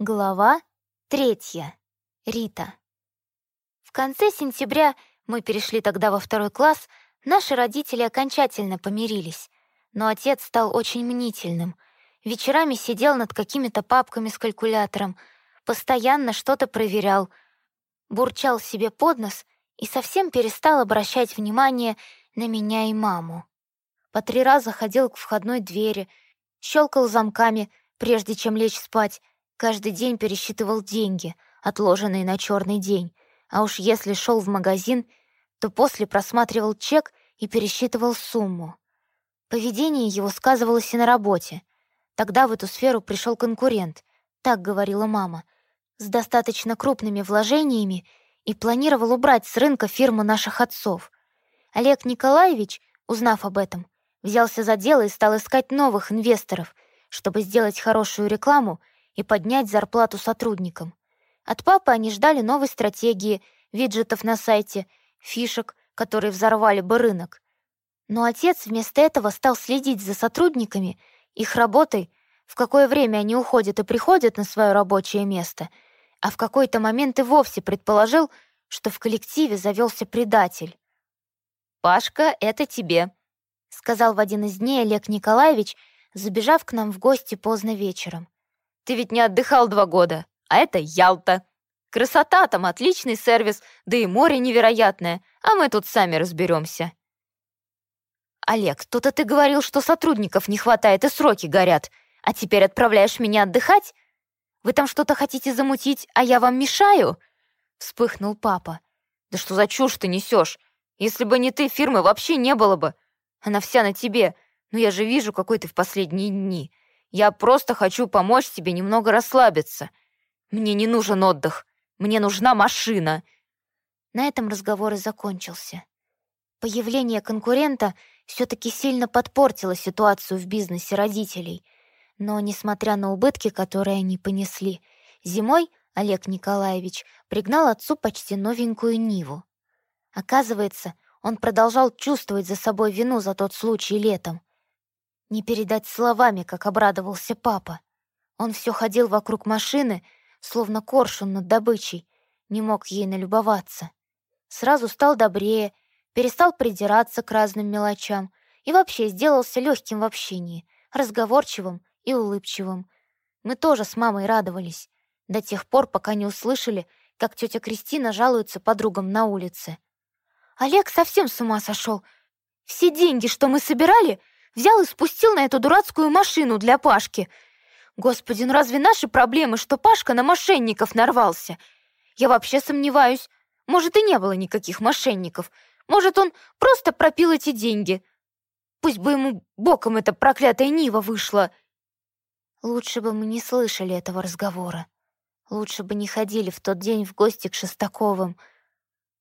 Глава третья. Рита. В конце сентября, мы перешли тогда во второй класс, наши родители окончательно помирились. Но отец стал очень мнительным. Вечерами сидел над какими-то папками с калькулятором, постоянно что-то проверял, бурчал себе под нос и совсем перестал обращать внимание на меня и маму. По три раза ходил к входной двери, щелкал замками, прежде чем лечь спать, Каждый день пересчитывал деньги, отложенные на черный день, а уж если шел в магазин, то после просматривал чек и пересчитывал сумму. Поведение его сказывалось и на работе. Тогда в эту сферу пришел конкурент, так говорила мама, с достаточно крупными вложениями и планировал убрать с рынка фирму наших отцов. Олег Николаевич, узнав об этом, взялся за дело и стал искать новых инвесторов, чтобы сделать хорошую рекламу и поднять зарплату сотрудникам. От папы они ждали новой стратегии, виджетов на сайте, фишек, которые взорвали бы рынок. Но отец вместо этого стал следить за сотрудниками, их работой, в какое время они уходят и приходят на свое рабочее место, а в какой-то момент и вовсе предположил, что в коллективе завелся предатель. «Пашка, это тебе», — сказал в один из дней Олег Николаевич, забежав к нам в гости поздно вечером. Ты ведь не отдыхал два года, а это Ялта. Красота там, отличный сервис, да и море невероятное, а мы тут сами разберемся. Олег, тут-то ты говорил, что сотрудников не хватает и сроки горят, а теперь отправляешь меня отдыхать? Вы там что-то хотите замутить, а я вам мешаю?» Вспыхнул папа. «Да что за чушь ты несешь? Если бы не ты, фирмы вообще не было бы. Она вся на тебе. Но я же вижу, какой ты в последние дни. Я просто хочу помочь тебе немного расслабиться. Мне не нужен отдых. Мне нужна машина». На этом разговор и закончился. Появление конкурента все-таки сильно подпортило ситуацию в бизнесе родителей. Но, несмотря на убытки, которые они понесли, зимой Олег Николаевич пригнал отцу почти новенькую Ниву. Оказывается, он продолжал чувствовать за собой вину за тот случай летом. Не передать словами, как обрадовался папа. Он все ходил вокруг машины, словно коршун над добычей, не мог ей налюбоваться. Сразу стал добрее, перестал придираться к разным мелочам и вообще сделался легким в общении, разговорчивым и улыбчивым. Мы тоже с мамой радовались, до тех пор, пока не услышали, как тетя Кристина жалуется подругам на улице. «Олег совсем с ума сошел. Все деньги, что мы собирали, Взял и спустил на эту дурацкую машину для Пашки. Господи, ну разве наши проблемы, что Пашка на мошенников нарвался? Я вообще сомневаюсь. Может, и не было никаких мошенников. Может, он просто пропил эти деньги. Пусть бы ему боком эта проклятая Нива вышла. Лучше бы мы не слышали этого разговора. Лучше бы не ходили в тот день в гости к Шестаковым.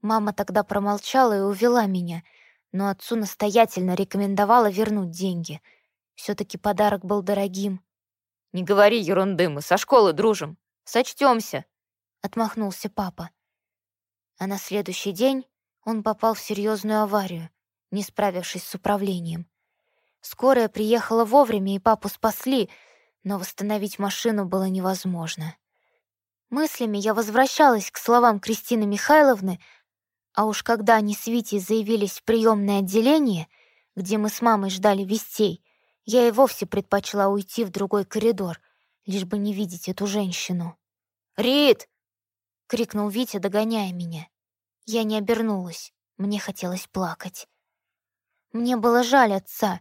Мама тогда промолчала и увела меня — но отцу настоятельно рекомендовала вернуть деньги. все таки подарок был дорогим. «Не говори ерунды, мы со школы дружим. Сочтемся, отмахнулся папа. А на следующий день он попал в серьезную аварию, не справившись с управлением. Скорая приехала вовремя, и папу спасли, но восстановить машину было невозможно. Мыслями я возвращалась к словам Кристины Михайловны а уж когда они с Витей заявились в приемное отделение, где мы с мамой ждали вестей, я и вовсе предпочла уйти в другой коридор, лишь бы не видеть эту женщину. «Рит!» — крикнул Витя, догоняя меня. Я не обернулась, мне хотелось плакать. Мне было жаль отца,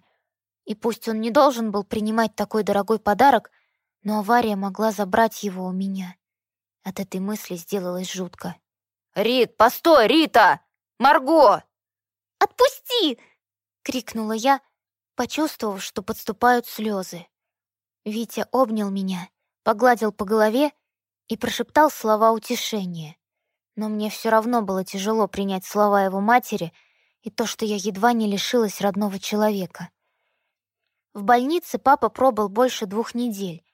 и пусть он не должен был принимать такой дорогой подарок, но авария могла забрать его у меня. От этой мысли сделалось жутко. «Рит, постой, Рита! Марго!» «Отпусти!» — крикнула я, почувствовав, что подступают слезы. Витя обнял меня, погладил по голове и прошептал слова утешения. Но мне все равно было тяжело принять слова его матери и то, что я едва не лишилась родного человека. В больнице папа пробыл больше двух недель,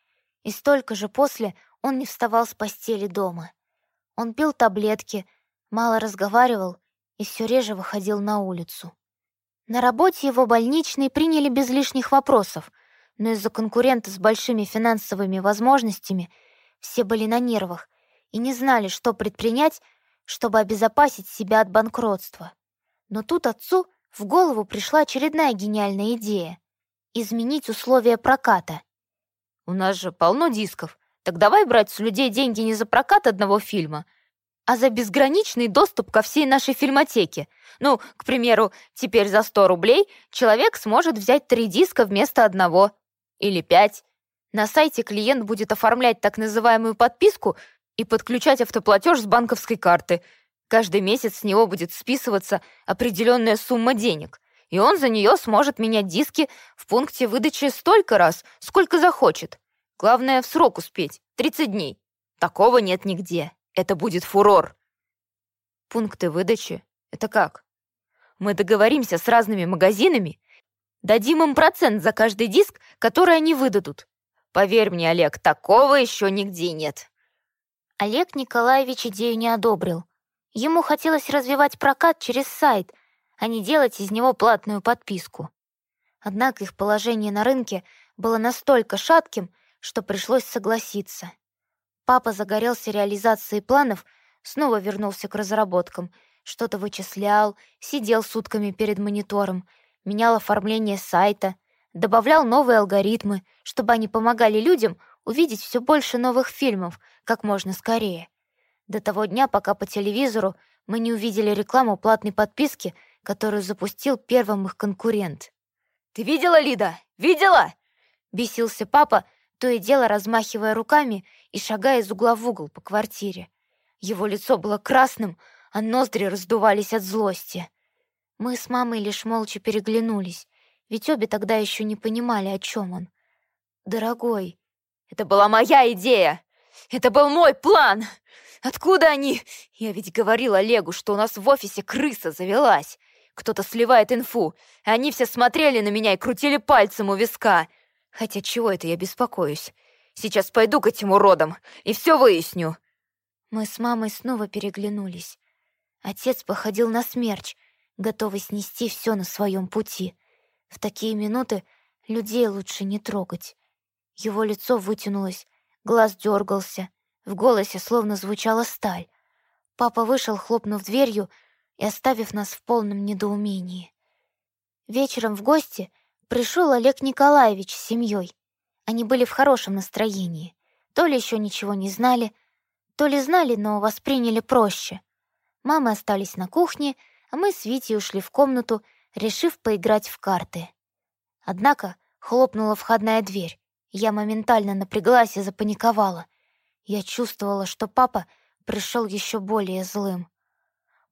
и столько же после он не вставал с постели дома. Он пил таблетки, мало разговаривал и все реже выходил на улицу. На работе его больничные приняли без лишних вопросов, но из-за конкурента с большими финансовыми возможностями Все были на нервах и не знали, что предпринять, чтобы обезопасить себя от банкротства. Но тут отцу в голову пришла очередная гениальная идея — изменить условия проката. «У нас же полно дисков. Так давай брать с людей деньги не за прокат одного фильма, а за безграничный доступ ко всей нашей фильмотеке. Ну, к примеру, теперь за 100 рублей человек сможет взять три диска вместо одного. Или пять. На сайте клиент будет оформлять так называемую подписку и подключать автоплатеж с банковской карты. Каждый месяц с него будет списываться определенная сумма денег, и он за нее сможет менять диски в пункте выдачи столько раз, сколько захочет. Главное, в срок успеть. 30 дней. Такого нет нигде. Это будет фурор. Пункты выдачи? Это как? Мы договоримся с разными магазинами, дадим им процент за каждый диск, который они выдадут. Поверь мне, Олег, такого еще нигде нет. Олег Николаевич идею не одобрил. Ему хотелось развивать прокат через сайт, а не делать из него платную подписку. Однако их положение на рынке было настолько шатким, что пришлось согласиться. Папа загорелся реализацией планов, снова вернулся к разработкам, что-то вычислял, сидел сутками перед монитором, менял оформление сайта, добавлял новые алгоритмы, чтобы они помогали людям увидеть все больше новых фильмов как можно скорее. До того дня, пока по телевизору мы не увидели рекламу платной подписки, которую запустил первым их конкурент. «Ты видела, Лида? Видела?» Бесился папа, то и дело размахивая руками и шагая из угла в угол по квартире. Его лицо было красным, а ноздри раздувались от злости. Мы с мамой лишь молча переглянулись, ведь обе тогда еще не понимали, о чем он. «Дорогой...» «Это была моя идея! Это был мой план! Откуда они? Я ведь говорил Олегу, что у нас в офисе крыса завелась. Кто-то сливает инфу, они все смотрели на меня и крутили пальцем у виска. Хотя чего это я беспокоюсь? Сейчас пойду к этим уродам и все выясню». Мы с мамой снова переглянулись. Отец походил на смерч, готовый снести все на своем пути. В такие минуты людей лучше не трогать. Его лицо вытянулось, глаз дергался, в голосе словно звучала сталь. Папа вышел, хлопнув дверью и оставив нас в полном недоумении. Вечером в гости — Пришел Олег Николаевич с семьей. Они были в хорошем настроении. То ли еще ничего не знали, то ли знали, но восприняли проще. Мамы остались на кухне, а мы с Витей ушли в комнату, решив поиграть в карты. Однако хлопнула входная дверь. Я моментально напряглась и запаниковала. Я чувствовала, что папа пришел еще более злым.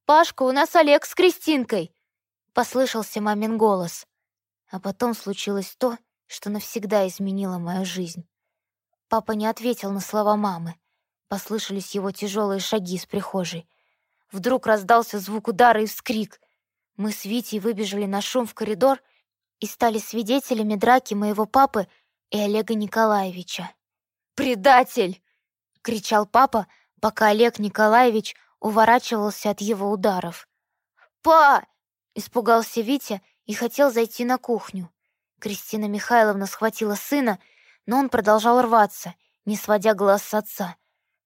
«Пашка, у нас Олег с Кристинкой!» — послышался мамин голос. А потом случилось то, что навсегда изменило мою жизнь. Папа не ответил на слова мамы. Послышались его тяжелые шаги из прихожей. Вдруг раздался звук удара и вскрик. Мы с Витей выбежали на шум в коридор и стали свидетелями драки моего папы и Олега Николаевича. «Предатель!» — кричал папа, пока Олег Николаевич уворачивался от его ударов. «Па!» — испугался Витя и хотел зайти на кухню. Кристина Михайловна схватила сына, но он продолжал рваться, не сводя глаз с отца.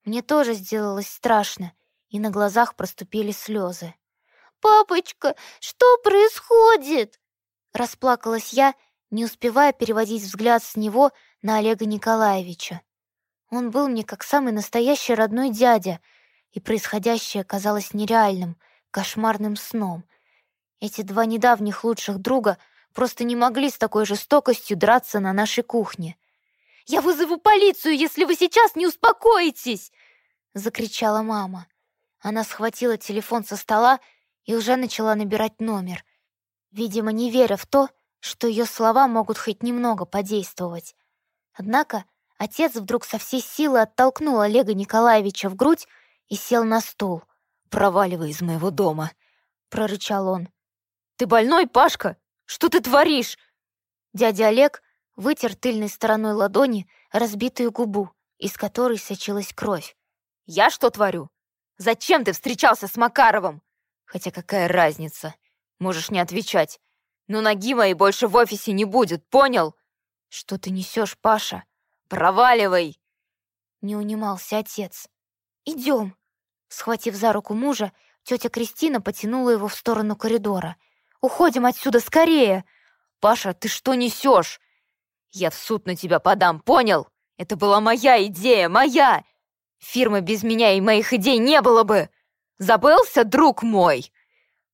Мне тоже сделалось страшно, и на глазах проступили слезы. «Папочка, что происходит?» Расплакалась я, не успевая переводить взгляд с него на Олега Николаевича. Он был мне как самый настоящий родной дядя, и происходящее казалось нереальным, кошмарным сном — эти два недавних лучших друга просто не могли с такой жестокостью драться на нашей кухне. «Я вызову полицию, если вы сейчас не успокоитесь!» — закричала мама. Она схватила телефон со стола и уже начала набирать номер, видимо, не веря в то, что ее слова могут хоть немного подействовать. Однако отец вдруг со всей силы оттолкнул Олега Николаевича в грудь и сел на стул. «Проваливай из моего дома!» — прорычал он. «Ты больной, Пашка? Что ты творишь?» Дядя Олег вытер тыльной стороной ладони разбитую губу, из которой сочилась кровь. «Я что творю? Зачем ты встречался с Макаровым? Хотя какая разница? Можешь не отвечать. Но ноги моей больше в офисе не будет, понял?» «Что ты несешь, Паша?» «Проваливай!» Не унимался отец. «Идем!» Схватив за руку мужа, тетя Кристина потянула его в сторону коридора. «Уходим отсюда скорее!» «Паша, ты что несешь? Я в суд на тебя подам, понял? Это была моя идея, моя! Фирмы без меня и моих идей не было бы! Забылся, друг мой?»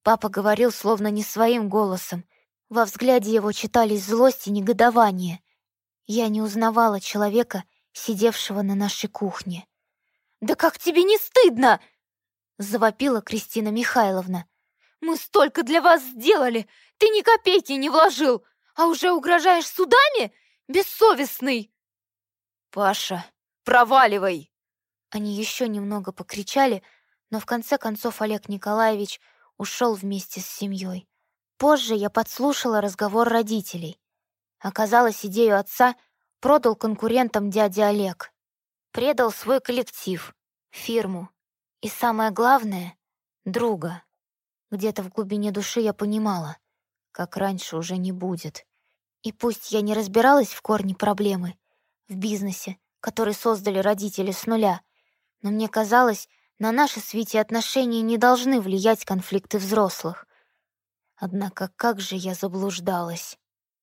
Папа говорил словно не своим голосом. Во взгляде его читались злость и негодование. Я не узнавала человека, сидевшего на нашей кухне. «Да как тебе не стыдно?» — завопила Кристина Михайловна. «Мы столько для вас сделали! Ты ни копейки не вложил, а уже угрожаешь судами? Бессовестный!» «Паша, проваливай!» Они еще немного покричали, но в конце концов Олег Николаевич ушел вместе с семьей. Позже я подслушала разговор родителей. Оказалось, идею отца продал конкурентам дядя Олег. Предал свой коллектив, фирму и, самое главное, друга. Где-то в глубине души я понимала, как раньше уже не будет. И пусть я не разбиралась в корне проблемы, в бизнесе, который создали родители с нуля, но мне казалось, на наши с Витей отношения не должны влиять конфликты взрослых. Однако как же я заблуждалась.